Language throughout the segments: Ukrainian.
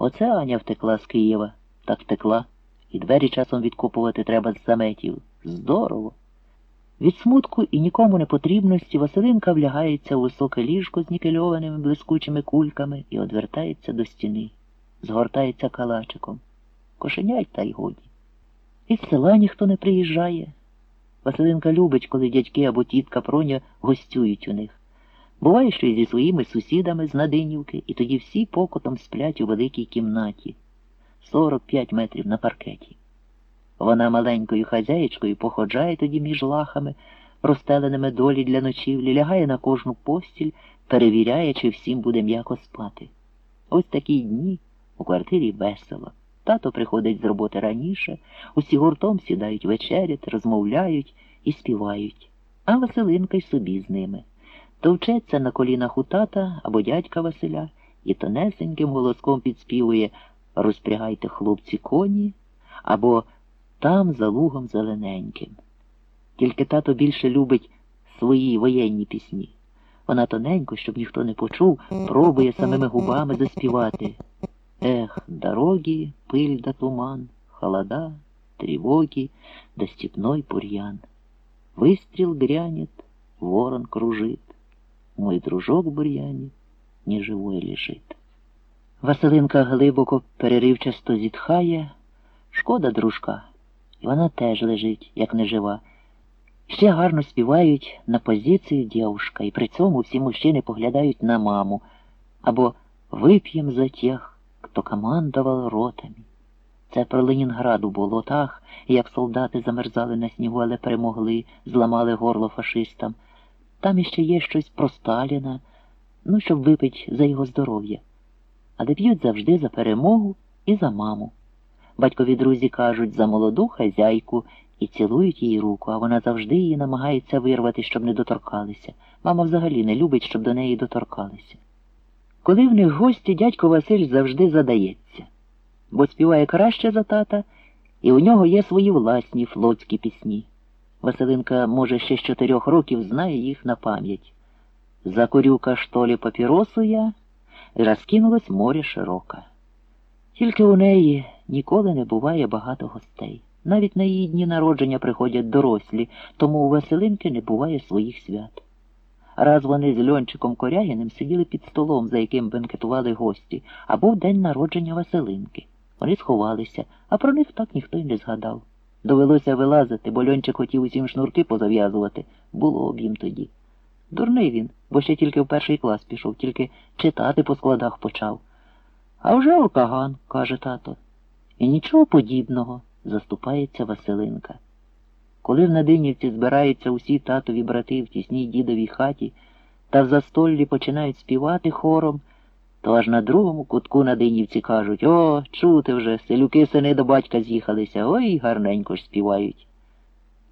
Оце Аня втекла з Києва, так втекла, і двері часом відкопувати треба з заметів. Здорово. Від смутку і нікому не потрібності Василинка влягається у високе ліжко з нікельованими блискучими кульками і одвертається до стіни, згортається калачиком. Кошенять та й годі. Із села ніхто не приїжджає. Василинка любить, коли дядьки або тітка Проня гостюють у них. Буває, що й зі своїми сусідами з Надинівки, і тоді всі покотом сплять у великій кімнаті. 45 метрів на паркеті. Вона маленькою хазяєчкою походжає тоді між лахами, розстеленими долі для ночівлі, лягає на кожну постіль, перевіряє, чи всім буде м'яко спати. Ось такі дні у квартирі весело. Тато приходить з роботи раніше, усі гуртом сідають вечеряти, розмовляють і співають, а Василинка й собі з ними Товчеться на колінах у тата або дядька Василя і тонесеньким голоском підспівує Розпрягайте хлопці коні або там за лугом зелененьким. Тільки тато більше любить свої воєнні пісні. Вона тоненько, щоб ніхто не почув, пробує самими губами заспівати. Эх, дороги, пыль да туман, холода, тревоги да степной бурьян. Выстрел грянет, ворон кружит, мой дружок в бур'яні неживой лежит. Василинка глибоко переривчасто зітхає. Шкода дружка, і вона теж лежить, як нежива. Ще гарно співають на позицію дівушка, і при цьому всі мужчини поглядають на маму або вип'єм за тих, хто командував ротами. Це про Ленінград у болотах, як солдати замерзали на снігу, але перемогли, зламали горло фашистам. Там іще є щось про Сталіна, ну, щоб випить за його здоров'я. Але п'ють завжди за перемогу і за маму. Батькові друзі кажуть за молоду хазяйку і цілують їй руку, а вона завжди її намагається вирвати, щоб не доторкалися. Мама взагалі не любить, щоб до неї доторкалися. Коли в них гості, дядько Василь завжди задається, бо співає краще за тата, і у нього є свої власні флотські пісні. Василинка, може, ще з чотирьох років знає їх на пам'ять. Закурю-ка штолі папіросу я, розкинулось море широке. Тільки у неї ніколи не буває багато гостей. Навіть на її дні народження приходять дорослі, тому у Василинки не буває своїх свят. Раз вони з Льончиком Корягіним сиділи під столом, за яким бенкетували гості, а був день народження Василинки. Вони сховалися, а про них так ніхто й не згадав. Довелося вилазити, бо Льончик хотів усім шнурки позав'язувати. Було б їм тоді. Дурний він, бо ще тільки в перший клас пішов, тільки читати по складах почав. А вже окаган, каже тато. І нічого подібного, заступається Василинка. Коли в Надинівці збираються усі татові брати в тісній дідовій хаті та в застоллі починають співати хором, аж на другому кутку Надинівці кажуть О, чути вже, селюки сини до батька з'їхалися, ой, гарненько ж співають.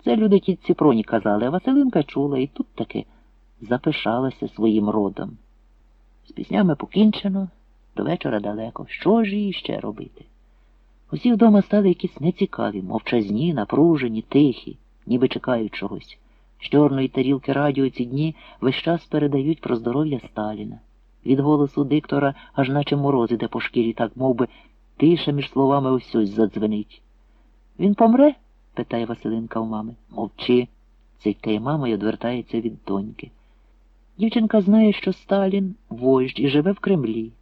Це люди тітці проні казали, а Василинка чула і тут таки запишалася своїм родом. З піснями покінчено, до вечора далеко. Що ж їй ще робити? Усі вдома стали якісь нецікаві, мовчазні, напружені, тихі, ніби чекають чогось. З чорної тарілки радіо ці дні весь час передають про здоров'я Сталіна. Від голосу диктора аж наче мороз іде по шкірі, так мов би, тиша між словами ось задзвенить. Він помре? питає Василинка у мами. Мовчи. Цикає мама й одвертається від доньки. Дівчинка знає, що Сталін вождь і живе в Кремлі.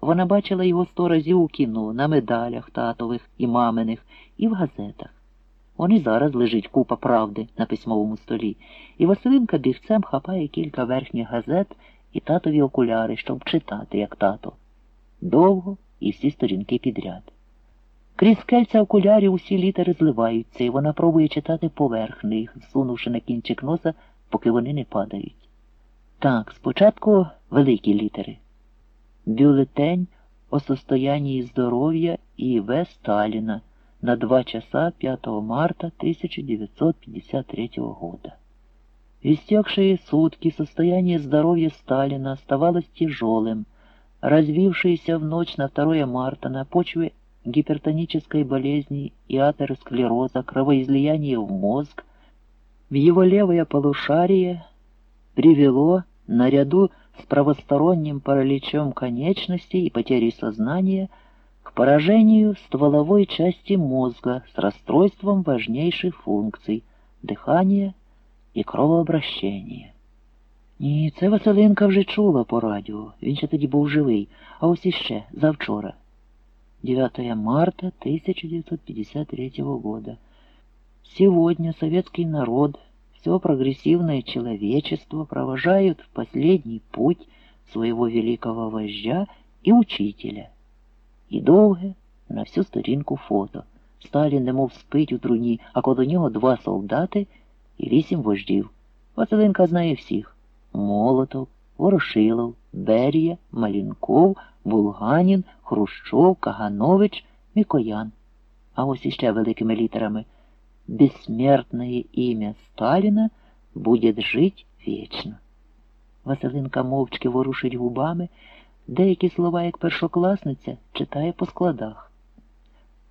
Вона бачила його сто разів у кіно, на медалях татових і маминих, і в газетах. Он і зараз лежить купа правди на письмовому столі, і Василинка бігцем хапає кілька верхніх газет і татові окуляри, щоб читати, як тато. Довго і всі сторінки підряд. Крізь кельця окулярів усі літери зливаються, і вона пробує читати поверх них, зсунувши на кінчик носа, поки вони не падають. Так, спочатку великі літери. Бюлетень о состоянии здоровья И.В. Сталина на 2 часа 5 марта 1953 года. Истекшие сутки состояние здоровья Сталина оставалось тяжелым, развившееся в ночь на 2 марта на почве гипертонической болезни и атеросклероза, кровоизлияние в мозг, в его левое полушарие привело наряду с правосторонним параличом конечностей и потерей сознания к поражению стволовой части мозга с расстройством важнейших функций дихання і кровообращення. Ні, це Василинка вже чула по радіо. Він ще тоді був живий, а ось іще, завчора. 9 марта 1953 года. Сегодня советский народ, все прогрессивное человечество провожают в последний путь своего великого вождя и учителя. І довге на всю сторінку фото. Сталін немов спить у труні, а коло нього два солдати і вісім вождів. Василинка знає всіх. Молотов, Ворошилов, Берія, Малінков, Булганін, Хрущов, Каганович, Мікоян. А ось іще великими літерами «Бессмертное ім'я Сталіна буде жить вічно». Василинка мовчки ворушить губами, деякі слова, як першокласниця, читає по складах.